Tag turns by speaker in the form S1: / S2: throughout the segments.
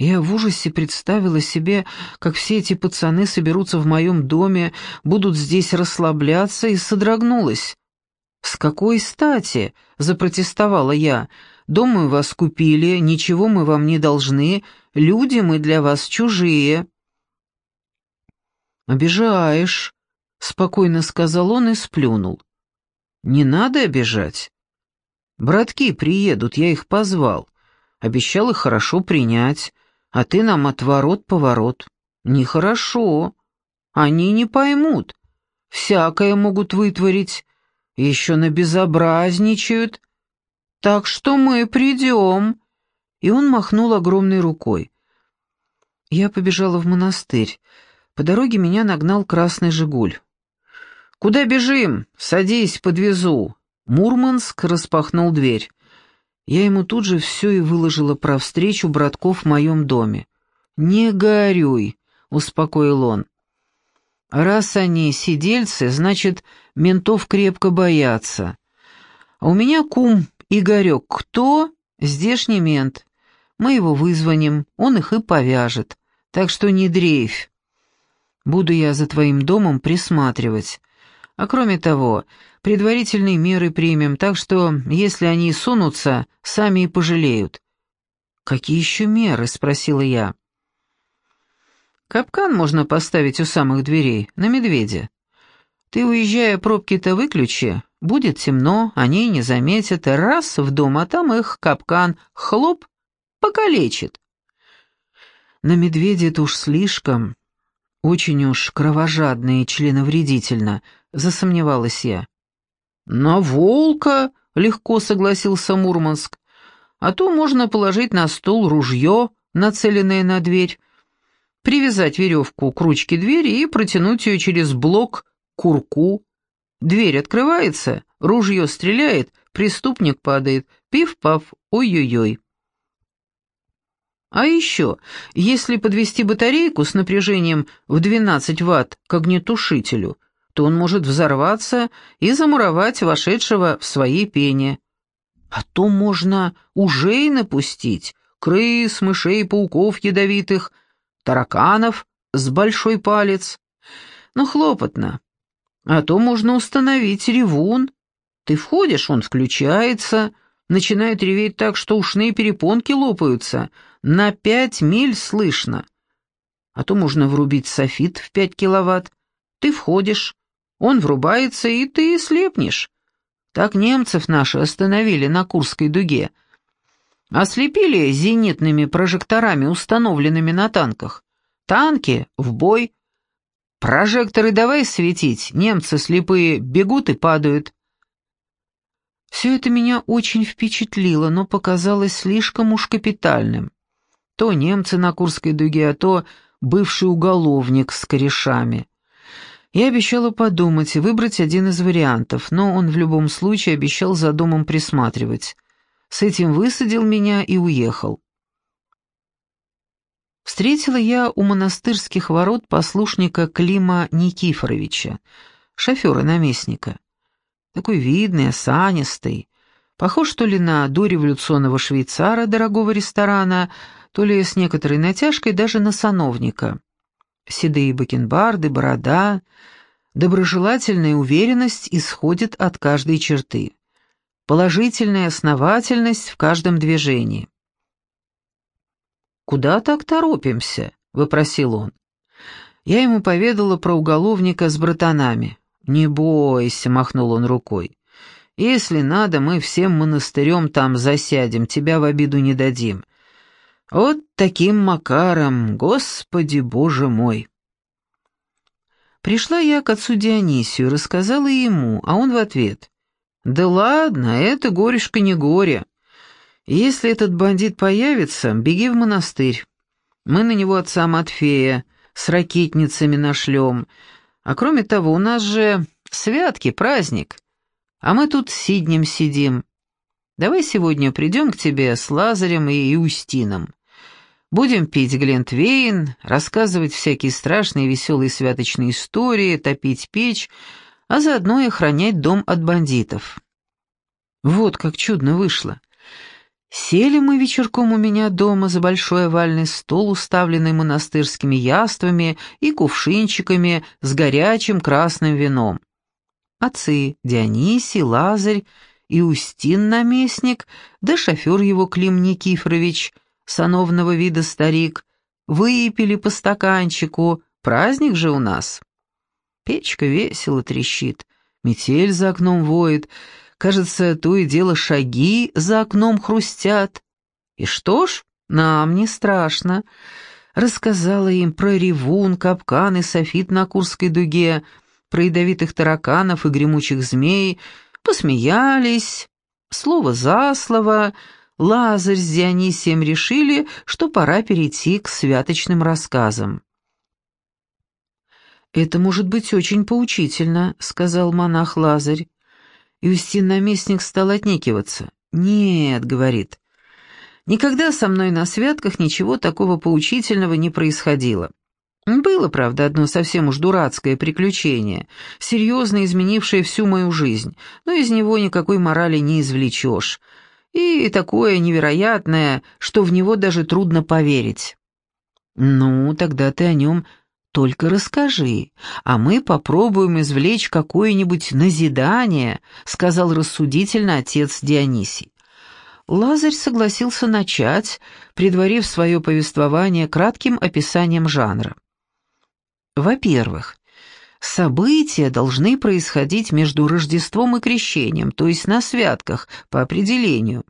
S1: Я в ужасе представила себе, как все эти пацаны соберутся в моем доме, будут здесь расслабляться, и содрогнулась. «С какой стати?» — запротестовала я. «Дом мы вас купили, ничего мы вам не должны, люди мы для вас чужие». «Обижаешь», — спокойно сказал он и сплюнул. «Не надо обижать. Братки приедут, я их позвал. Обещал их хорошо принять а ты нам отворот-поворот. Нехорошо. Они не поймут. Всякое могут вытворить. Еще набезобразничают. Так что мы придем. И он махнул огромной рукой. Я побежала в монастырь. По дороге меня нагнал красный «Жигуль». «Куда бежим? Садись, подвезу». Мурманск распахнул дверь. Я ему тут же все и выложила про встречу братков в моем доме. «Не горюй», — успокоил он. «Раз они сидельцы, значит, ментов крепко боятся. А у меня кум Игорек. Кто? Здешний мент. Мы его вызвоним, он их и повяжет. Так что не дрейфь. Буду я за твоим домом присматривать. А кроме того, предварительные меры примем, так что, если они сунутся, сами и пожалеют». «Какие еще меры?» — спросила я. «Капкан можно поставить у самых дверей, на медведя. Ты, уезжая, пробки-то выключи, будет темно, они не заметят, и раз в дом, а там их капкан, хлоп, покалечит». «На медведя это уж слишком, очень уж кровожадно и членовредительно», — засомневалась я. «На волка!» — легко согласился Мурманск. «А то можно положить на стол ружье, нацеленное на дверь, привязать веревку к ручке двери и протянуть ее через блок к курку. Дверь открывается, ружье стреляет, преступник падает, пив-пав, ой-ой-ой». А еще, если подвести батарейку с напряжением в 12 ватт к огнетушителю — то он может взорваться и замуровать вошедшего в своей пене. А то можно ужей напустить, крыс, мышей, пауков ядовитых, тараканов с большой палец. Но хлопотно. А то можно установить ревун. Ты входишь, он включается, начинает реветь так, что ушные перепонки лопаются. На пять миль слышно. А то можно врубить софит в пять киловатт. Ты входишь, он врубается, и ты слепнешь. Так немцев наши остановили на Курской дуге. Ослепили зенитными прожекторами, установленными на танках. Танки в бой. Прожекторы давай светить, немцы слепые бегут и падают. Все это меня очень впечатлило, но показалось слишком уж капитальным. То немцы на Курской дуге, а то бывший уголовник с корешами. Я обещала подумать и выбрать один из вариантов, но он в любом случае обещал за домом присматривать. С этим высадил меня и уехал. Встретила я у монастырских ворот послушника Клима Никифоровича, шофера-наместника. Такой видный, осанистый, похож то ли на дореволюционного швейцара дорогого ресторана, то ли с некоторой натяжкой даже на сановника седые бакенбарды, борода, доброжелательная уверенность исходит от каждой черты, положительная основательность в каждом движении. «Куда так торопимся?» — выпросил он. Я ему поведала про уголовника с братанами. «Не бойся», — махнул он рукой. «Если надо, мы всем монастырем там засядем, тебя в обиду не дадим. Вот таким макаром, Господи Боже мой! Пришла я к отцу Дионисию, рассказала ему, а он в ответ. «Да ладно, это горюшка не горе. Если этот бандит появится, беги в монастырь. Мы на него отца Матфея с ракетницами нашлем. А кроме того, у нас же святки, праздник. А мы тут сиднем сидим. Давай сегодня придем к тебе с Лазарем и Иустином. Будем пить глинтвейн, рассказывать всякие страшные веселые святочные истории, топить печь, а заодно и охранять дом от бандитов. Вот как чудно вышло. Сели мы вечерком у меня дома за большой овальный стол, уставленный монастырскими яствами и кувшинчиками с горячим красным вином. Отцы Дионисий, Лазарь и Устин-наместник, да шофер его Клим Никифорович, сановного вида старик, выпили по стаканчику, праздник же у нас. Печка весело трещит, метель за окном воет, кажется, то и дело шаги за окном хрустят. И что ж, нам не страшно. Рассказала им про ревун, капкан и софит на Курской дуге, про ядовитых тараканов и гремучих змей, посмеялись. Слово за слово, Лазарь с Дионисием решили, что пора перейти к святочным рассказам. «Это может быть очень поучительно», — сказал монах Лазарь. Юстин-наместник стал отнекиваться. «Нет», — говорит, — «никогда со мной на святках ничего такого поучительного не происходило. Было, правда, одно совсем уж дурацкое приключение, серьезно изменившее всю мою жизнь, но из него никакой морали не извлечешь. И такое невероятное, что в него даже трудно поверить. Ну, тогда ты о нем только расскажи, а мы попробуем извлечь какое-нибудь назидание, сказал рассудительно отец Дионисий. Лазарь согласился начать, предварив свое повествование кратким описанием жанра. Во-первых, события должны происходить между Рождеством и Крещением, то есть на святках, по определению.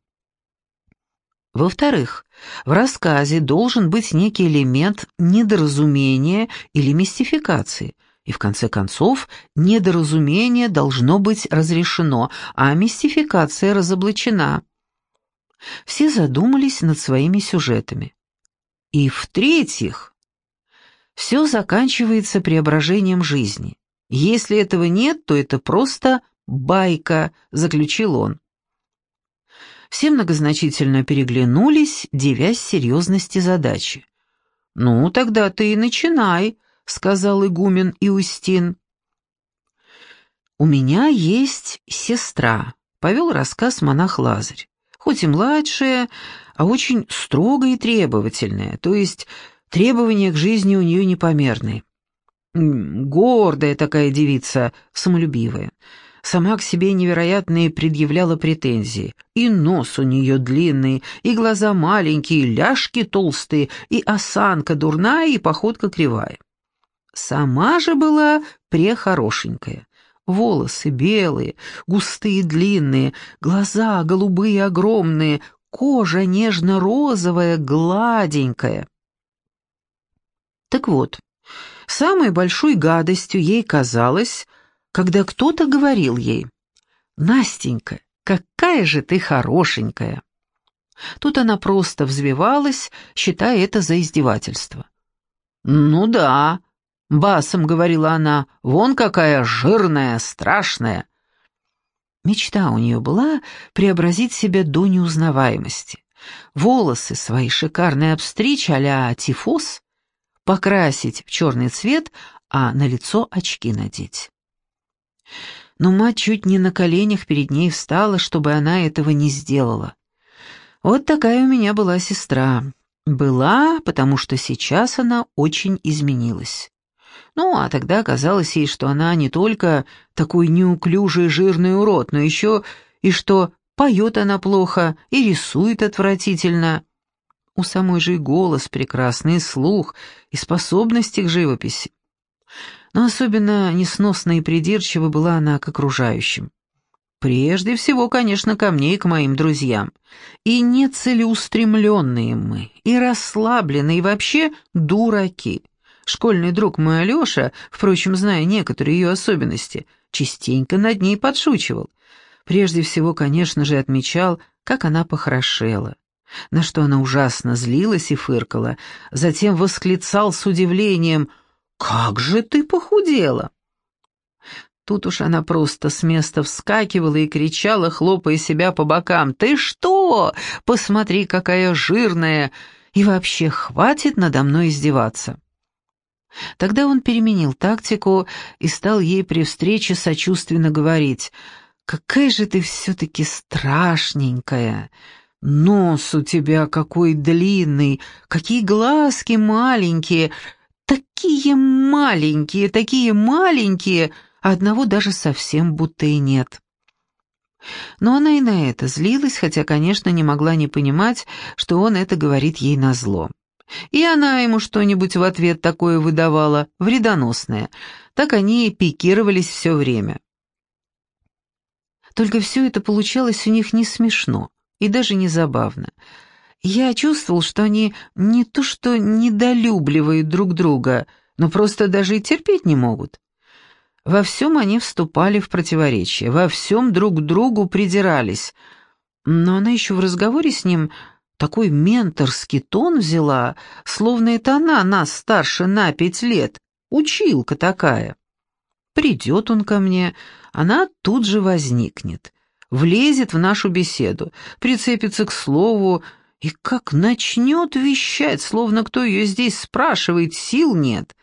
S1: Во-вторых, в рассказе должен быть некий элемент недоразумения или мистификации, и в конце концов недоразумение должно быть разрешено, а мистификация разоблачена. Все задумались над своими сюжетами. И в-третьих, все заканчивается преображением жизни. Если этого нет, то это просто байка, заключил он. Все многозначительно переглянулись, девясь серьезности задачи. «Ну, тогда ты и начинай», — сказал игумен Иустин. «У меня есть сестра», — повел рассказ монах Лазарь. «Хоть и младшая, а очень строгая и требовательная, то есть Требования к жизни у нее непомерны. Гордая такая девица, самолюбивая. Сама к себе невероятные предъявляла претензии. И нос у нее длинный, и глаза маленькие, и ляжки толстые, и осанка дурная, и походка кривая. Сама же была прехорошенькая. Волосы белые, густые длинные, глаза голубые огромные, кожа нежно-розовая, гладенькая. Так вот, самой большой гадостью ей казалось, когда кто-то говорил ей «Настенька, какая же ты хорошенькая!» Тут она просто взвивалась, считая это за издевательство. «Ну да», — басом говорила она, — «вон какая жирная, страшная». Мечта у нее была преобразить себя до неузнаваемости. Волосы свои шикарные обстричь а-ля тифос, покрасить в черный цвет, а на лицо очки надеть. Но мать чуть не на коленях перед ней встала, чтобы она этого не сделала. Вот такая у меня была сестра. Была, потому что сейчас она очень изменилась. Ну, а тогда казалось ей, что она не только такой неуклюжий жирный урод, но еще и что поет она плохо и рисует отвратительно. У самой же и голос прекрасный, и слух, и способности к живописи. Но особенно несносна и придирчива была она к окружающим. Прежде всего, конечно, ко мне и к моим друзьям. И нецелеустремленные мы, и расслабленные, и вообще дураки. Школьный друг мой Алеша, впрочем, зная некоторые ее особенности, частенько над ней подшучивал. Прежде всего, конечно же, отмечал, как она похорошела на что она ужасно злилась и фыркала, затем восклицал с удивлением «Как же ты похудела!» Тут уж она просто с места вскакивала и кричала, хлопая себя по бокам «Ты что? Посмотри, какая жирная! И вообще, хватит надо мной издеваться!» Тогда он переменил тактику и стал ей при встрече сочувственно говорить «Какая же ты все-таки страшненькая!» Нос у тебя какой длинный, какие глазки маленькие, такие маленькие, такие маленькие, а одного даже совсем будто и нет. Но она и на это злилась, хотя, конечно, не могла не понимать, что он это говорит ей назло. И она ему что-нибудь в ответ такое выдавала, вредоносное. Так они и пикировались все время. Только все это получалось у них не смешно и даже не забавно. Я чувствовал, что они не то что недолюбливают друг друга, но просто даже и терпеть не могут. Во всем они вступали в противоречие, во всем друг другу придирались. Но она еще в разговоре с ним такой менторский тон взяла, словно это она нас старше на пять лет, училка такая. Придет он ко мне, она тут же возникнет, влезет в нашу беседу, прицепится к слову и как начнет вещать, словно кто ее здесь спрашивает, сил нет.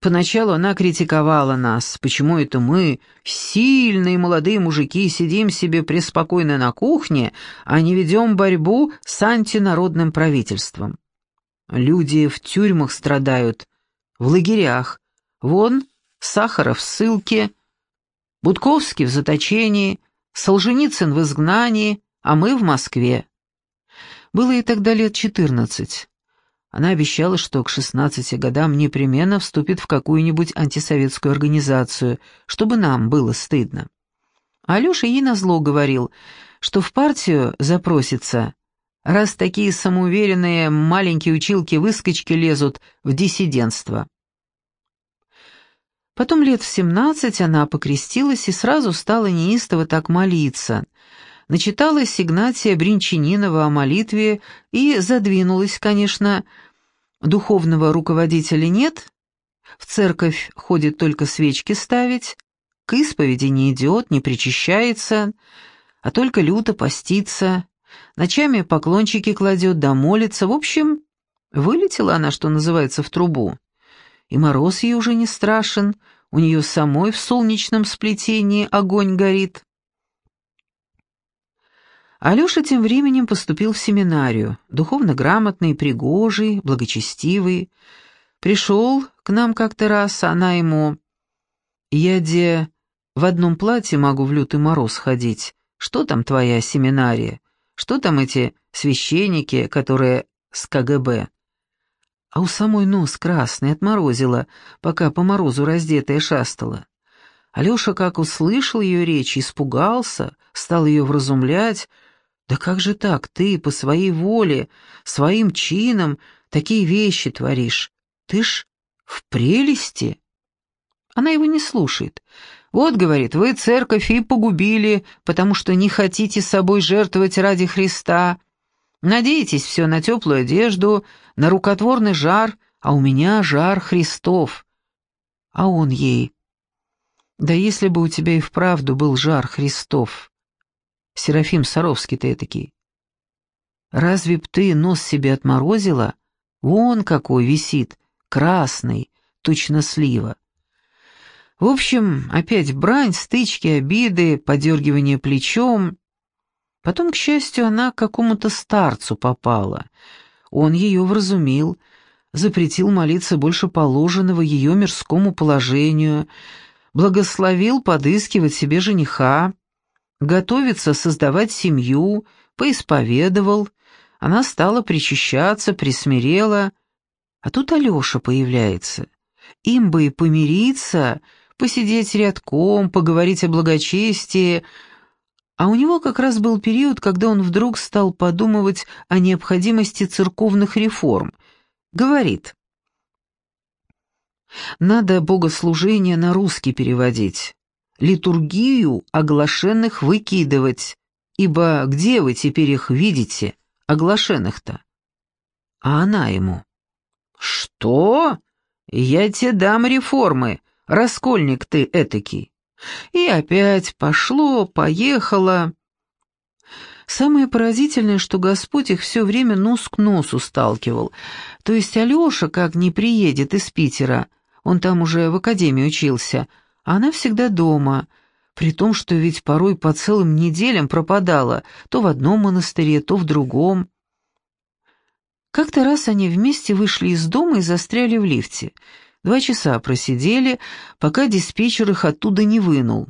S1: Поначалу она критиковала нас, почему это мы, сильные молодые мужики, сидим себе преспокойно на кухне, а не ведем борьбу с антинародным правительством. Люди в тюрьмах страдают, в лагерях. Вон, Сахаров в ссылке, Будковский в заточении, Солженицын в изгнании, а мы в Москве. Было ей тогда лет четырнадцать. Она обещала, что к 16 годам непременно вступит в какую-нибудь антисоветскую организацию, чтобы нам было стыдно. Алеша ей назло говорил, что в партию запросится, раз такие самоуверенные маленькие училки-выскочки лезут в диссидентство. Потом лет в семнадцать она покрестилась и сразу стала неистово так молиться. Начиталась Игнатия Бринчанинова о молитве и задвинулась, конечно, Духовного руководителя нет, в церковь ходит только свечки ставить, к исповеди не идет, не причащается, а только люто постится, ночами поклончики кладет да молится. В общем, вылетела она, что называется, в трубу. И мороз ей уже не страшен, у нее самой в солнечном сплетении огонь горит. Алеша тем временем поступил в семинарию, духовно грамотный, пригожий, благочестивый. Пришел к нам как-то раз, она ему... «Я, де, в одном платье могу в лютый мороз ходить. Что там твоя семинария? Что там эти священники, которые с КГБ?» А у самой нос красный отморозила, пока по морозу раздетая шастала. Алеша, как услышал ее речь, испугался, стал ее вразумлять, да как же так, ты по своей воле, своим чином такие вещи творишь? Ты ж в прелести. Она его не слушает. Вот, говорит, вы церковь и погубили, потому что не хотите собой жертвовать ради Христа. Надеетесь все на теплую одежду, на рукотворный жар, а у меня жар Христов. А он ей. Да если бы у тебя и вправду был жар Христов, Серафим Саровский ты этакий. Разве б ты нос себе отморозила? Вон какой висит, красный, точно слива. В общем, опять брань, стычки, обиды, подергивание плечом. Потом, к счастью, она к какому-то старцу попала. Он ее вразумил, запретил молиться больше положенного ее мирскому положению, благословил подыскивать себе жениха, готовится создавать семью, поисповедовал, она стала причащаться, присмирела, а тут Алеша появляется. Им бы и помириться, посидеть рядком, поговорить о благочестии, а у него как раз был период, когда он вдруг стал подумывать о необходимости церковных реформ. Говорит, надо богослужение на русский переводить литургию оглашенных выкидывать, ибо где вы теперь их видите, оглашенных-то? А она ему. Что? Я тебе дам реформы, раскольник ты этакий. И опять пошло, поехало. Самое поразительное, что Господь их все время нос к носу сталкивал. То есть Алеша, как не приедет из Питера, он там уже в академии учился, — она всегда дома, При том, что ведь порой по целым неделям пропадала, то в одном монастыре, то в другом. Как-то раз они вместе вышли из дома и застряли в лифте. Два часа просидели, пока диспетчер их оттуда не вынул.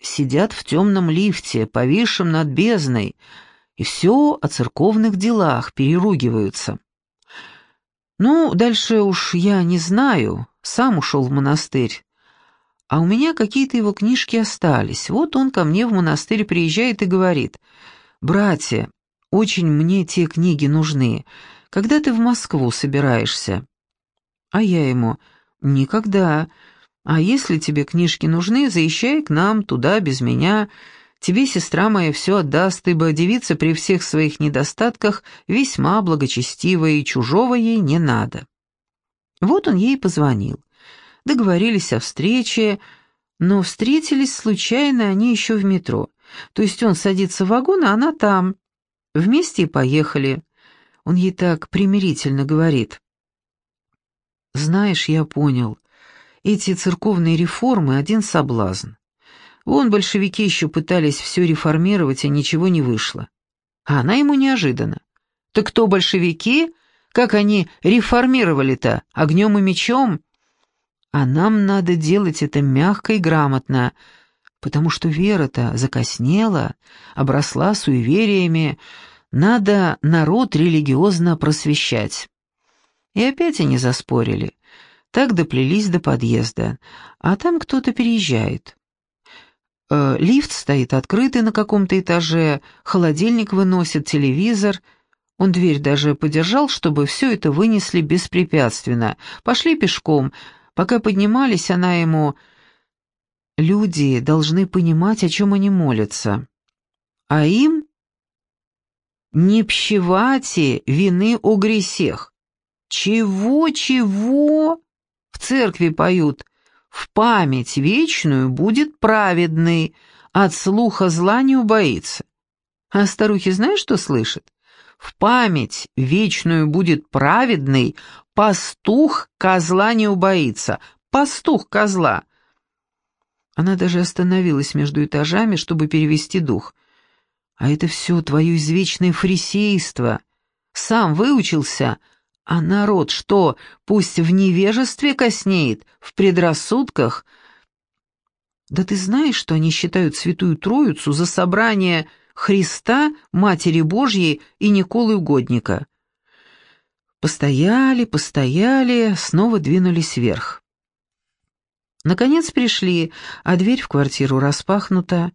S1: Сидят в темном лифте, повисшем над бездной, и все о церковных делах переругиваются. Ну, дальше уж я не знаю, сам ушел в монастырь. А у меня какие-то его книжки остались. Вот он ко мне в монастырь приезжает и говорит, «Братья, очень мне те книги нужны. Когда ты в Москву собираешься?» А я ему, «Никогда. А если тебе книжки нужны, заезжай к нам туда без меня. Тебе сестра моя все отдаст, ибо девица при всех своих недостатках весьма благочестивая, и чужого ей не надо». Вот он ей позвонил. Договорились о встрече, но встретились случайно они еще в метро. То есть он садится в вагон, а она там. Вместе и поехали. Он ей так примирительно говорит. «Знаешь, я понял. Эти церковные реформы — один соблазн. Вон большевики еще пытались все реформировать, а ничего не вышло. А она ему неожиданно. «Так кто большевики? Как они реформировали-то? Огнем и мечом?» А нам надо делать это мягко и грамотно, потому что вера-то закоснела, обросла суевериями, надо народ религиозно просвещать. И опять они заспорили. Так доплелись до подъезда, а там кто-то переезжает. Э, лифт стоит открытый на каком-то этаже, холодильник выносит, телевизор. Он дверь даже подержал, чтобы все это вынесли беспрепятственно. Пошли пешком, Пока поднимались, она ему... Люди должны понимать, о чем они молятся. А им не пщевати вины о гресех. Чего-чего? В церкви поют. В память вечную будет праведный, от слуха зла не убоится. А старухи знаешь, что слышат? В память вечную будет праведный, Пастух козла не убоится. Пастух козла. Она даже остановилась между этажами, чтобы перевести дух. А это все твое извечное фарисейство. Сам выучился, а народ что, пусть в невежестве коснеет, в предрассудках? Да ты знаешь, что они считают Святую Троицу за собрание Христа, Матери Божьей и Николы Угодника? Постояли, постояли, снова двинулись вверх. Наконец пришли, а дверь в квартиру распахнута,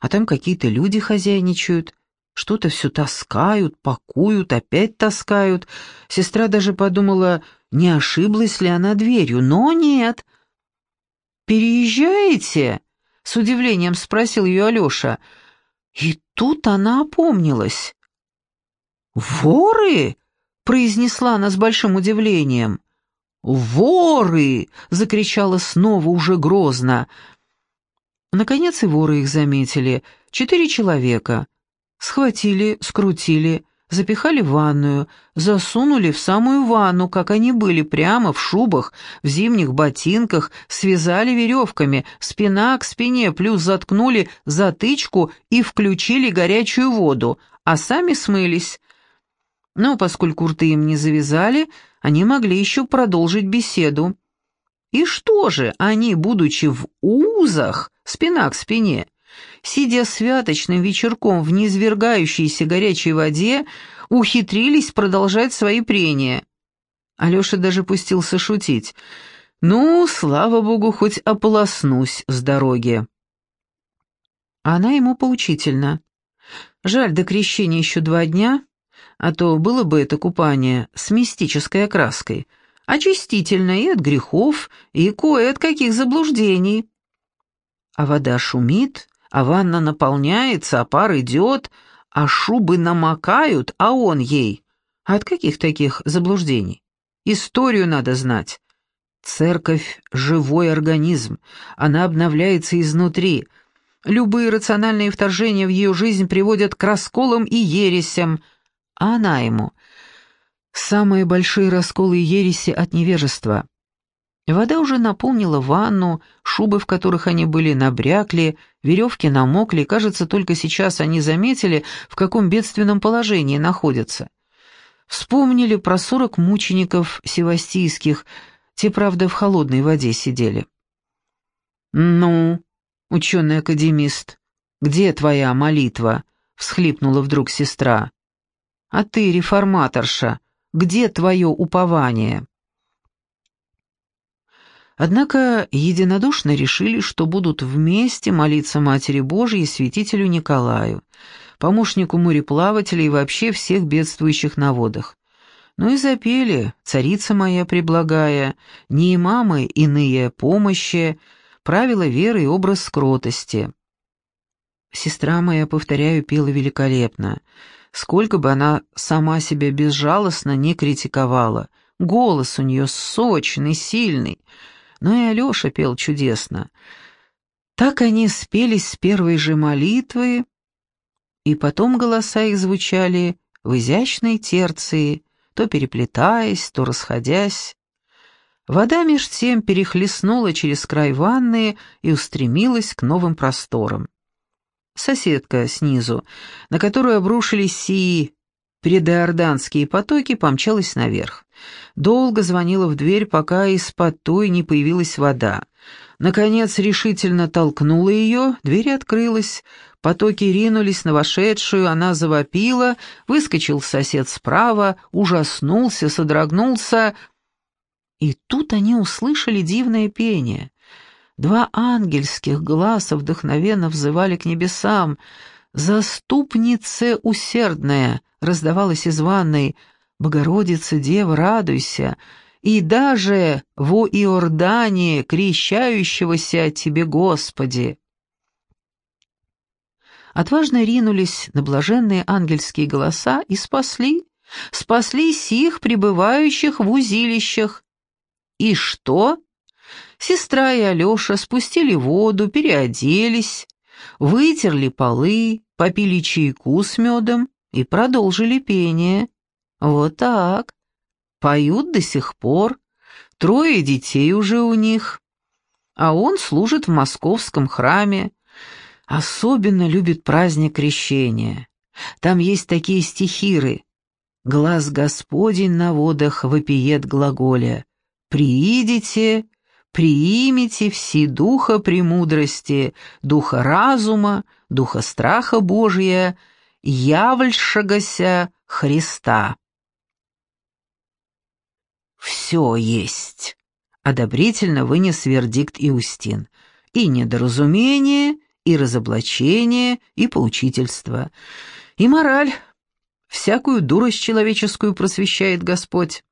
S1: а там какие-то люди хозяйничают, что-то все таскают, пакуют, опять таскают. Сестра даже подумала, не ошиблась ли она дверью, но нет. «Переезжаете?» — с удивлением спросил ее Алеша. И тут она опомнилась. «Воры?» произнесла она с большим удивлением. «Воры!» — закричала снова уже грозно. Наконец и воры их заметили. Четыре человека. Схватили, скрутили, запихали в ванную, засунули в самую ванну, как они были, прямо в шубах, в зимних ботинках, связали веревками, спина к спине, плюс заткнули затычку и включили горячую воду, а сами смылись. Но поскольку рты им не завязали, они могли еще продолжить беседу. И что же, они, будучи в узах, спина к спине, сидя святочным вечерком в неизвергающейся горячей воде, ухитрились продолжать свои прения. Алеша даже пустился шутить. «Ну, слава богу, хоть ополоснусь с дороги». Она ему поучительна. Жаль, до крещения еще два дня, а то было бы это купание с мистической окраской, очистительное и от грехов, и кое от каких заблуждений. А вода шумит, а ванна наполняется, а пар идет, а шубы намокают, а он ей. от каких таких заблуждений? Историю надо знать. Церковь — живой организм, она обновляется изнутри. Любые рациональные вторжения в ее жизнь приводят к расколам и ересям — а она ему. Самые большие расколы и ереси от невежества. Вода уже наполнила ванну, шубы, в которых они были, набрякли, веревки намокли, кажется, только сейчас они заметили, в каком бедственном положении находятся. Вспомнили про сорок мучеников севастийских, те, правда, в холодной воде сидели. «Ну, ученый-академист, где твоя молитва?» — всхлипнула вдруг сестра. «А ты, реформаторша, где твое упование?» Однако единодушно решили, что будут вместе молиться Матери Божией и святителю Николаю, помощнику мореплавателей и вообще всех бедствующих на водах. Ну и запели «Царица моя преблагая», «Не мамы иные помощи», «Правила веры и образ скротости». Сестра моя, повторяю, пела великолепно. Сколько бы она сама себя безжалостно не критиковала. Голос у нее сочный, сильный. Но и Алеша пел чудесно. Так они спелись с первой же молитвы, и потом голоса их звучали в изящной терции, то переплетаясь, то расходясь. Вода меж тем перехлестнула через край ванны и устремилась к новым просторам. Соседка снизу, на которую обрушились сии предиорданские потоки, помчалась наверх. Долго звонила в дверь, пока из-под той не появилась вода. Наконец решительно толкнула ее, дверь открылась, потоки ринулись на вошедшую, она завопила, выскочил сосед справа, ужаснулся, содрогнулся. И тут они услышали дивное пение. Два ангельских глаза вдохновенно взывали к небесам. «Заступнице усердная!» — раздавалась из ванной. «Богородица, Дева, радуйся!» и даже во Иордании, крещающегося Тебе, Господи. Отважно ринулись на блаженные ангельские голоса и спасли, спасли сих, пребывающих в узилищах. И что? Сестра и Алеша спустили воду, переоделись, вытерли полы, попили чайку с медом и продолжили пение. Вот так. Поют до сих пор, трое детей уже у них. А он служит в московском храме. Особенно любит праздник крещения. Там есть такие стихиры. «Глаз Господень на водах вопиет глаголя. Приидите, приимите все духа премудрости, духа разума, духа страха Божия, явльшагося Христа» все есть», — одобрительно вынес вердикт Иустин. «И недоразумение, и разоблачение, и поучительство, и мораль. Всякую дурость человеческую просвещает Господь».